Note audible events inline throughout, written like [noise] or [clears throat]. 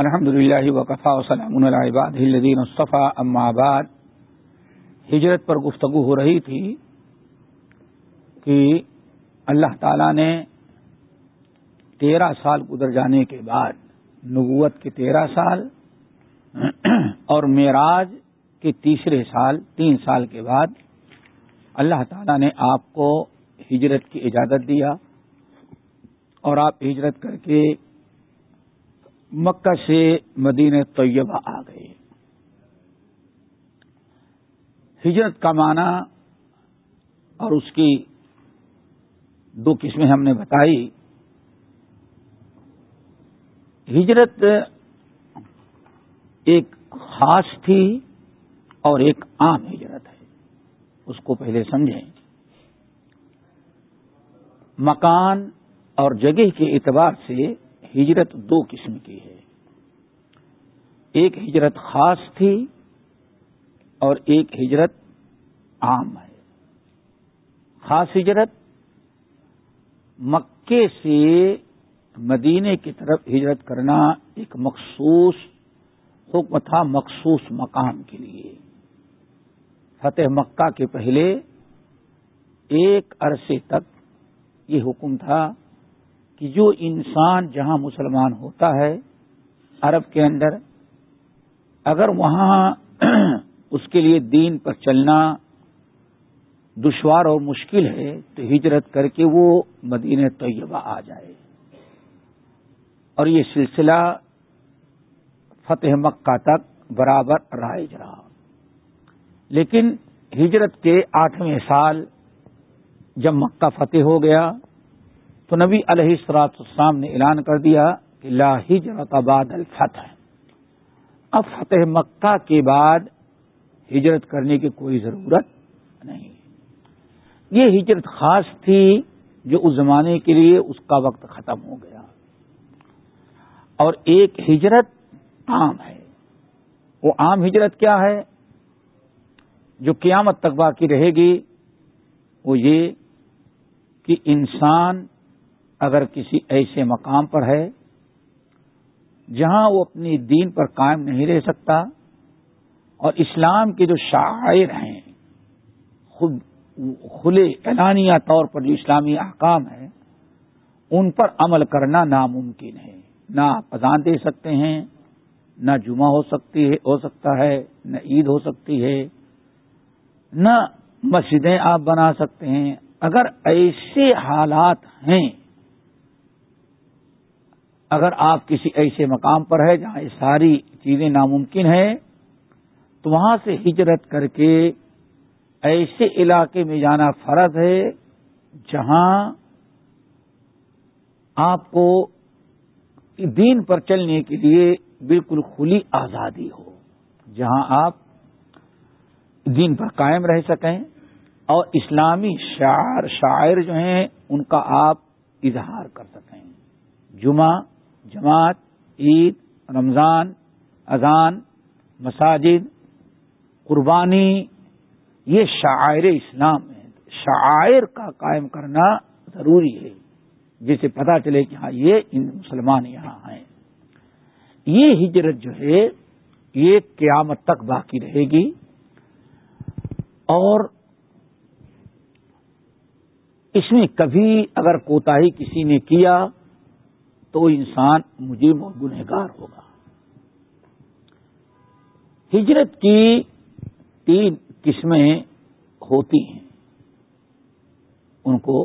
الحمد للہ وقفا وسلم العباد الدین مصطفیٰ اما آباد ہجرت پر گفتگو ہو رہی تھی کہ اللہ تعالی نے تیرہ سال گزر جانے کے بعد، نبوت کے تیرہ سال [clears throat] اور معراج کے تیسرے سال، تین سال کے بعد، اللہ تعالی نے آپ کو ہجرت کی اجازت دیا اور آپ ہجرت کر کے مکہ سے مدینہ طیبہ آ گئے۔ ہجرت کا معنی اور اس کی دو قسمیں ہم نے بتائی۔ ہجرت ایک خاص تھی اور ایک عام ہجرت ہے۔ اس کو پہلے سمجھیں۔ مکان اور جگہ کے اعتبار سے ہجرت دو قسم کی ہے۔ ایک ہجرت خاص تھی اور ایک ہجرت عام ہے۔ خاص ہجرت مکے سے مدینے کی طرف ہجرت کرنا ایک مخصوص حکم تھا، مخصوص مقام کے لیے۔ فتح مکہ کے پہلے ایک عرصے تک یہ حکم تھا کہ جو انسان جہاں مسلمان ہوتا ہے عرب کے اندر، اگر وہاں [clears throat] اس کے لیے دین پر چلنا دشوار اور مشکل ہے، تو ہجرت کر کے وہ مدینہ طیبہ آ جائے۔ اور یہ سلسلہ فتح مکہ تک برابر رائج رہا۔ لیکن ہجرت کے آٹھویں سال جب مکہ فتح ہو گیا تو نبی علیہ السلاط السلام نے اعلان کر دیا کہ لا ہجرت آباد الفتح۔ اب فتح مکہ کے بعد ہجرت کرنے کی کوئی ضرورت نہیں۔ یہ ہجرت خاص تھی جو اس زمانے کے لیے اس کا وقت ختم ہو گیا۔ اور ایک ہجرت عام ہے۔ وہ عام ہجرت کیا ہے؟ جو قیامت تک باقی رہے گی وہ یہ کہ انسان اگر کسی ایسے مقام پر ہے جہاں وہ اپنی دین پر قائم نہیں رہ سکتا اور اسلام کے جو شاعر ہیں، خود کھلے اعلانیہ طور پر جو اسلامی احکام ہے ان پر عمل کرنا ناممکن ہے۔ نہ اذان دے سکتے ہیں، نہ جمعہ ہو سکتی ہے، ہو سکتا ہے، نہ عید ہو سکتی ہے۔ نہ مسجدیں آپ بنا سکتے ہیں۔ اگر ایسے حالات ہیں اگر آپ کسی ایسے مقام پر ہے جہاں یہ ساری چیزیں ناممکن ہیں، تو وہاں سے ہجرت کر کے ایسے علاقے میں جانا فرض ہے جہاں آپ کو دین پر چلنے کے لیے بالکل کھلی آزادی ہو، جہاں آپ دین پر قائم رہ سکیں۔ اور اسلامی شاعر شاعر جو ہیں، ان کا آپ اظہار کر سکیں۔ جمعہ جماعت، عید، رمضان، اذان، مساجد، قربانی، یہ شاعر اسلام ہے شاعر کا قائم کرنا ضروری ہے۔ جسے پتا چلے کہ ہاں یہ ان مسلمان یہاں ہیں۔ یہ ہجرت جو ہے، یہ قیامت تک باقی رہے گی۔ اور اس میں کبھی اگر کوتا کسی نے کیا تو انسان مجھے گنہگار ہوگا۔ ہجرت کی تین قسمیں ہوتی ہیں۔ ان کو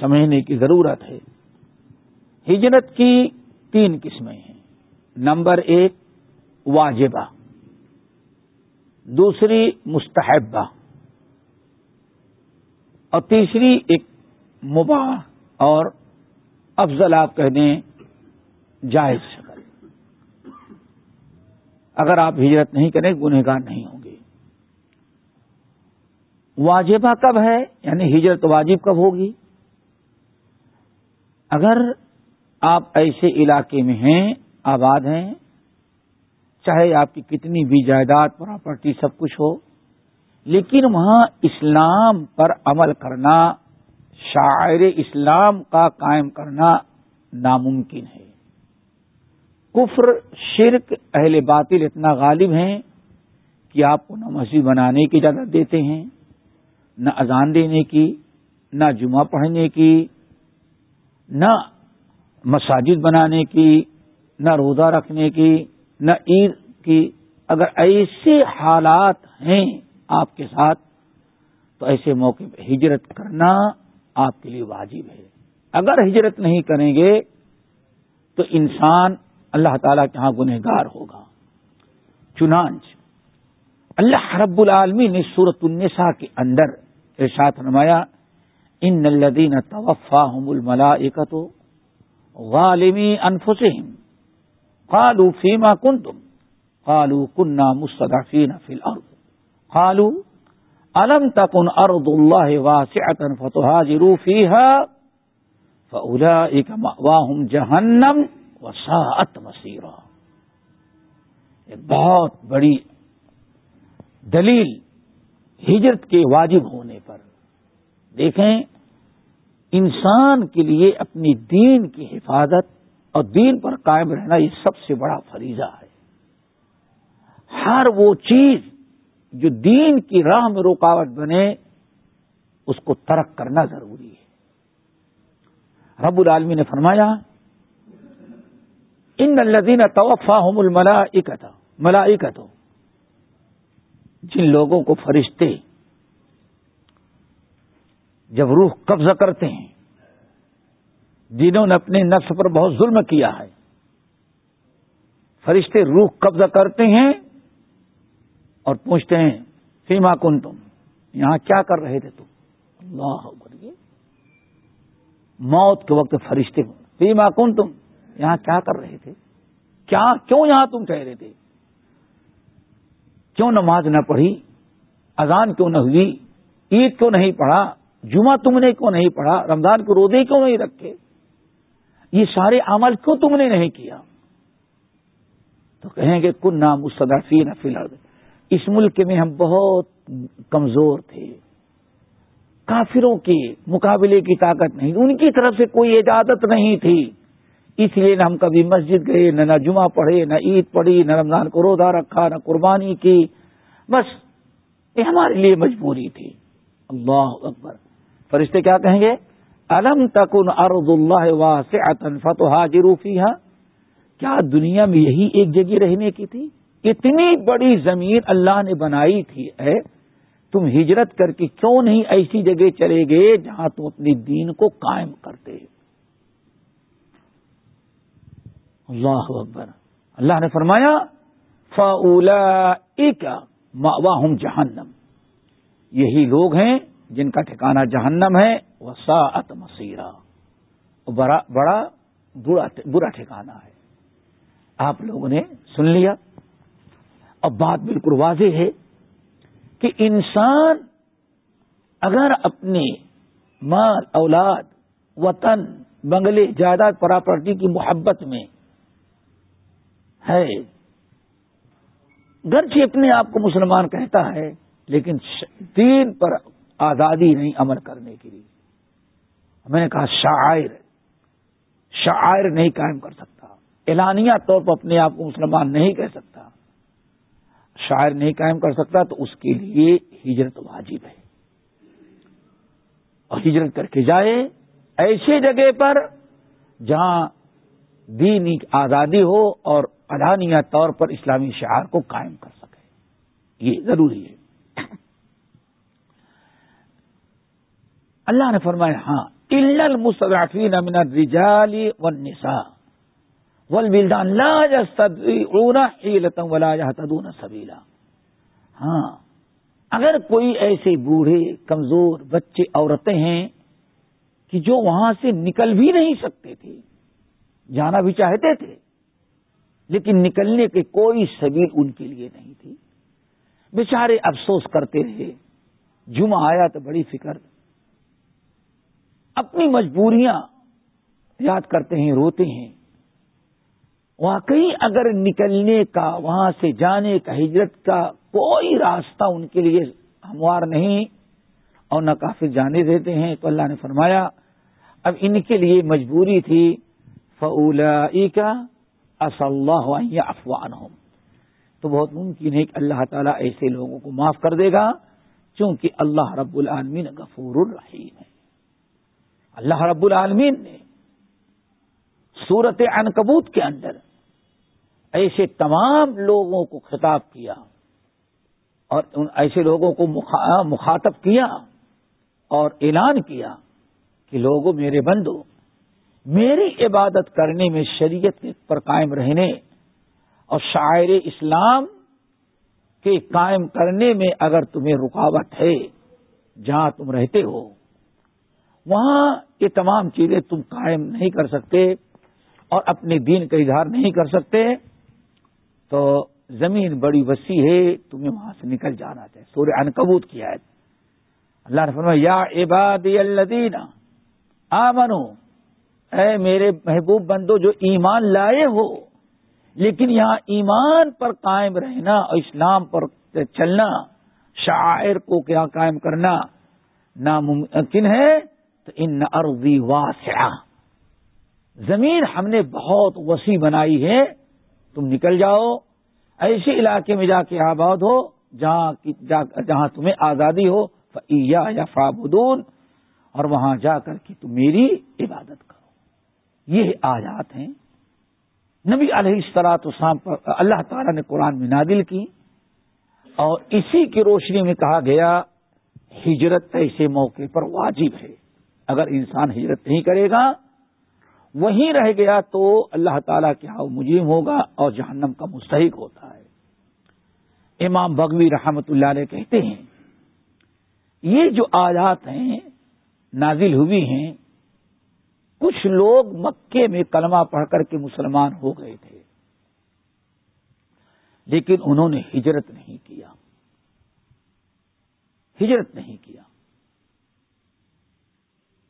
سمجھنے کی ضرورت ہے۔ ہجرت کی تین قسمیں ہیں۔ نمبر ایک، واجبہ۔ دوسری، مستحبہ۔ اور تیسری، ایک مباح اور افضل آپ کہہ دیں، جائز شکل اگر آپ ہجرت نہیں کریں، گنہگار نہیں ہوں گے۔ واجبہ کب ہے؟ یعنی ہجرت واجب کب ہوگی؟ اگر آپ ایسے علاقے میں ہیں، آباد ہیں، چاہے آپ کی کتنی بھی جائیداد، پراپرٹی، سب کچھ ہو، لیکن وہاں اسلام پر عمل کرنا شاعر اسلام کا قائم کرنا ناممکن ہے۔ کفر، شرک، اہل باطل اتنا غالب ہیں کہ آپ کو نہ مسجد بنانے کی اجازت دیتے ہیں، نہ اذان دینے کی، نہ جمعہ پڑھنے کی، نہ مساجد بنانے کی، نہ روزہ رکھنے کی، نہ عید کی۔ اگر ایسے حالات ہیں آپ کے ساتھ، تو ایسے موقع پہ ہجرت کرنا آپ کے لیے واجب ہے۔ اگر ہجرت نہیں کریں گے تو انسان اللہ تعالی کے ہاں گنہگار ہوگا۔ چنانچ اللہ رب العالمی نے سورت النساء کے اندر ارشاد نمایا ان الدین توفا الملا تو غالمی انفسم قالوا فيما كنتم قالوا كنا مستضعفين في الارض۔ قالوا الم تكن ارض الله واسعه فتهاجروا فيها فاولئك مأواهم جهنم وساءت مصيرا۔ ایک بہت بڑی دلیل ہجرت کے واجب ہونے پر۔ دیکھیں، انسان کے لیے اپنی دین کی حفاظت اور دین پر قائم رہنا یہ سب سے بڑا فریضہ ہے۔ ہر وہ چیز جو دین کی راہ میں رکاوٹ بنے، اس کو ترک کرنا ضروری ہے۔ رب العالمی نے فرمایا، ان الدین توفا ہم الملا ملا جن لوگوں کو فرشتے جب روح قبضہ کرتے ہیں، جنہوں نے اپنے نفس پر بہت ظلم کیا ہے، فرشتے روح قبضہ کرتے ہیں اور پوچھتے ہیں، فیما کن تم یہاں کیا کر رہے تھے تم؟ اللہ موت کے وقت فرشتے فیما کن تم یہاں کیا کر رہے تھے؟ کیا، کیوں یہاں تم کہہ رہے تھے؟ کیوں نماز نہ پڑھی؟ اذان کیوں نہ ہوئی؟ عید کیوں نہیں پڑھا؟ جمعہ تم نے کیوں نہیں پڑھا؟ رمضان کو روزے کیوں نہیں رکھے؟ یہ سارے عمل کیوں تم نے نہیں کیا؟ تو کہیں گے کن نام مستدفین فی الحال اس ملک میں ہم بہت کمزور تھے۔ کافروں کے مقابلے کی طاقت نہیں، ان کی طرف سے کوئی اجازت نہیں تھی۔ اس لیے نہ ہم کبھی مسجد گئے، نہ نہ جمعہ پڑھے، نہ عید پڑھی، نہ رمضان کو روزہ رکھا، نہ قربانی کی۔ بس یہ ہمارے لیے مجبوری تھی۔ اللہ اکبر۔ فرشتے کیا کہیں گے؟ الم تکن ارد اللہ واسعتن فتح فیہا؟ کیا دنیا میں یہی ایک جگہ رہنے کی تھی؟ اتنی بڑی زمین اللہ نے بنائی تھی، اے، تم ہجرت کر کے کیوں نہیں ایسی جگہ چلے گئے جہاں تم اپنے دین کو قائم کرتے اللہ اکبر۔ اللہ نے فرمایا فولا ایک جہنم یہی لوگ ہیں جن کا ٹھکانہ جہنم ہے وہ سات مسیرہ بڑا بڑا برا ٹھکانہ ہے۔ آپ لوگوں نے سن لیا۔ اب بات بالکل واضح ہے کہ انسان اگر اپنے مال، اولاد، وطن، بنگلے، جائیداد، پراپرٹی کی محبت میں ہے، گرچہ اپنے آپ کو مسلمان کہتا ہے، لیکن دین پر آزادی نہیں عمل کرنے کے لیے۔ میں نے کہا شاعر شاعر نہیں قائم کر سکتا۔ اعلانیہ طور پر اپنے آپ کو مسلمان نہیں کہہ سکتا۔ شاعر نہیں قائم کر سکتا تو اس کے لیے ہجرت واجب ہے۔ اور ہجرت کر کے جائے ایسی جگہ پر جہاں دینی آزادی ہو اور ادانیہ طور پر اسلامی شعار کو قائم کر سکے۔ یہ ضروری ہے۔ اللہ نے فرمایا ہاں المستضعفین من الرجال والنساء۔ والبلدان لا يستطيعون حيلة ولا يهتدون سبيلا ہاں اگر کوئی ایسے بوڑھے، کمزور بچے، عورتیں ہیں کہ جو وہاں سے نکل بھی نہیں سکتے تھے، جانا بھی چاہتے تھے، لیکن نکلنے کے کوئی سبیل ان کے لیے نہیں تھی۔ بیچارے افسوس کرتے رہے، جمعہ آیا تو بڑی فکر۔ اپنی مجبوریاں یاد کرتے ہیں، روتے ہیں۔ واقعی اگر نکلنے کا، وہاں سے جانے کا، ہجرت کا کوئی راستہ ان کے لیے ہموار نہیں، اور نہ کافی جانے دیتے ہیں، تو اللہ نے فرمایا، اب ان کے لیے مجبوری تھی فولا کا اللہ افوان ہوں تو بہت ممکن ہے کہ اللہ تعالیٰ ایسے لوگوں کو معاف کر دے گا، چونکہ اللہ رب العالمین غفور الرحیم ہے۔ اللہ رب العالمین نے صورت انکبوت کے اندر ایسے تمام لوگوں کو خطاب کیا اور ان ایسے لوگوں کو مخاطب کیا اور اعلان کیا کہ لوگوں میرے بندو، میری عبادت کرنے میں شریعت پر قائم رہنے اور شاعر اسلام کے قائم کرنے میں اگر تمہیں رکاوٹ ہے، جہاں تم رہتے ہو، وہاں یہ تمام چیزیں تم قائم نہیں کر سکتے اور اپنے دین کا اظہار نہیں کر سکتے تو زمین بڑی وسیع ہے، تمہیں وہاں سے نکل جانا چاہیے سورہ انکبوت کی ہے اللہ نے فرمایا، یا عبادی الذین آمنو، اے میرے محبوب بندو، جو ایمان لائے ہو، لیکن یہاں ایمان پر قائم رہنا اور اسلام پر چلنا شاعر کو کیا قائم کرنا ناممکن ہے؟ تو ان ارضی واسعہ۔ زمین ہم نے بہت وسیع بنائی ہے تم نکل جاؤ۔ ایسے علاقے میں جا کے آباد ہو، جہاں جہاں تمہیں آزادی ہو یا فابدون اور وہاں جا کر کے تم میری عبادت کرو۔ یہ آیات ہیں۔ نبی علیہ السلاط اسلام پر اللہ تعالی نے قرآن میں نادل کی اور اسی کی روشنی میں کہا گیا، ہجرت ایسے موقع پر واجب ہے۔ اگر انسان ہجرت نہیں کرے گا وہیں رہ گیا تو اللہ تعالیٰ کیا ہاں مجرم ہوگا اور جہنم کا مستحق ہوتا ہے۔ امام بغوی رحمت اللہ علیہ کہتے ہیں، یہ جو آیات ہیں، نازل ہوئی ہیں، کچھ لوگ مکے میں کلمہ پڑھ کر کے مسلمان ہو گئے تھے، لیکن انہوں نے ہجرت نہیں کیا۔ ہجرت نہیں کیا۔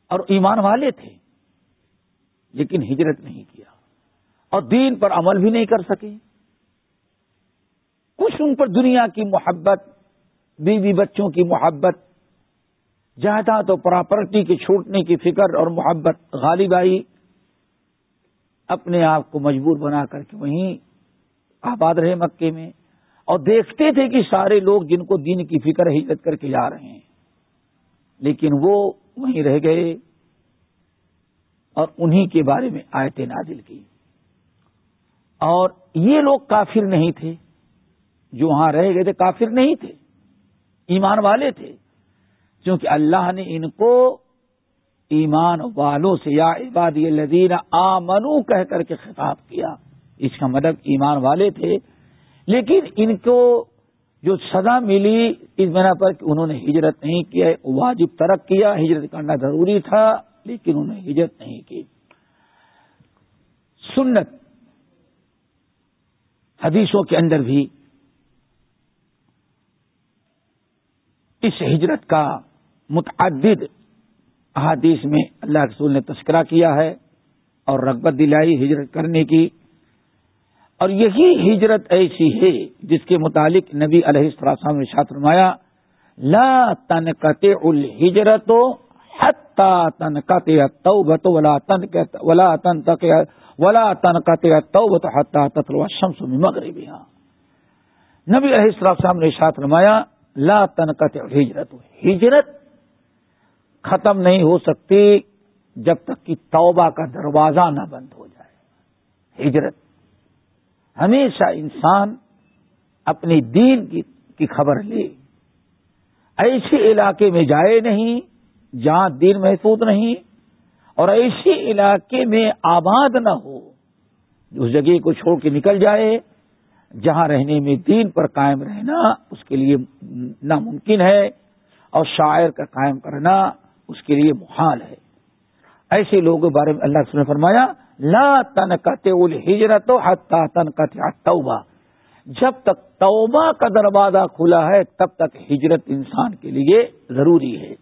اور ایمان والے تھے۔ لیکن ہجرت نہیں کیا اور دین پر عمل بھی نہیں کر سکے۔ کچھ ان پر دنیا کی محبت، بیوی بچوں کی محبت جہاں تو پراپرٹی کے چھوٹنے کی فکر اور محبت غالب آئی۔ اپنے آپ کو مجبور بنا کر کے وہیں آباد رہے مکے میں۔ اور دیکھتے تھے کہ سارے لوگ جن کو دین کی فکر، ہجرت کر کے جا رہے ہیں، لیکن وہ وہیں رہ گئے۔ اور انہی کے بارے میں آیت نازل کی۔ اور یہ لوگ کافر نہیں تھے۔ جو وہاں رہ گئے تھے کافر نہیں تھے۔ ایمان والے تھے۔ کیونکہ اللہ نے ان کو ایمان والوں سے، یا عبادی الدین آمنو کہہ کر کے خطاب کیا۔ اس کا مطلب ایمان والے تھے۔ لیکن ان کو جو سزا ملی اس بنا پر کہ انہوں نے ہجرت نہیں کیا، واجب ترک کیا، ہجرت کرنا ضروری تھا۔ لیکن انہوں نے ہجرت نہیں کی۔ سنت حدیثوں کے اندر بھی اس ہجرت کا متعدد احادیث میں اللہ رسول نے تذکرہ کیا ہے اور رغبت دلائی ہجرت کرنے کی۔ اور یہی ہجرت ایسی ہے جس کے متعلق نبی علیہ السلام نے شاط فرمایا، لا تنقت الحجرت حتى تنقت التوبة ولا تنقت ولا تنقت ولا تنقت التوبة حتى تطلع الشمس من مغربها. نبی علیہ السلام نے شاط فرمایا، لا تنقت الحجرت ہجرت ختم نہیں ہو سکتی جب تک کہ توبہ کا دروازہ نہ بند ہو جائے. ہجرت. ہمیشہ انسان اپنی دین کی خبر لے. ایسے علاقے میں جائے نہیں جہاں دین محفوظ نہیں اور ایسے علاقے میں آباد نہ ہو، اس جگہ کو چھوڑ کے نکل جائے، جہاں رہنے میں دین پر قائم رہنا اس کے لیے ناممکن ہے اور شاعر کا قائم کرنا اس کے لیے محال ہے۔ ایسے لوگوں کے بارے میں اللہ نے فرمایا، لا تن کہتے ہجرت حتا تن توبہ جب تک توبہ کا دروازہ کھلا ہے، تب تک ہجرت انسان کے لیے ضروری ہے۔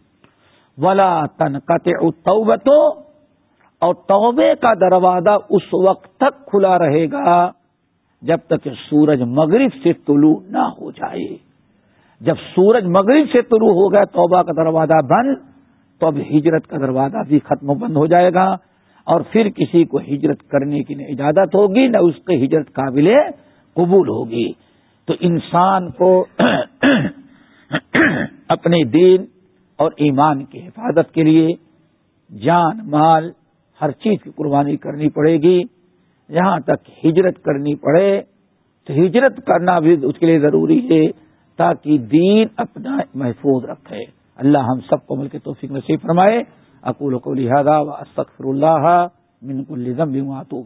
ولا تن کہتے اور توبے کا دروازہ اس وقت تک کھلا رہے گا جب تک سورج مغرب سے طلوع نہ ہو جائے۔ جب سورج مغرب سے طلوع ہوگا توبہ کا دروازہ بند، تو اب ہجرت کا دروازہ بھی ختم بند ہو جائے گا۔ اور پھر کسی کو ہجرت کرنے کی نہ اجازت ہوگی، نہ اس کے ہجرت قابل قبول ہوگی۔ تو انسان کو [clears throat] اپنے دین اور ایمان کی حفاظت کے لیے جان، مال، ہر چیز کی قربانی کرنی پڑے گی۔ جہاں تک ہجرت کرنی پڑے تو ہجرت کرنا بھی اس کے لیے ضروری ہے تاکہ دین اپنا محفوظ رکھے۔ اللہ ہم سب کو مل کے توفیق نصیب فرمائے۔ اکول کو لہٰذا و استخر اللہ من کل ذنب واتوب